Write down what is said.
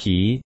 皮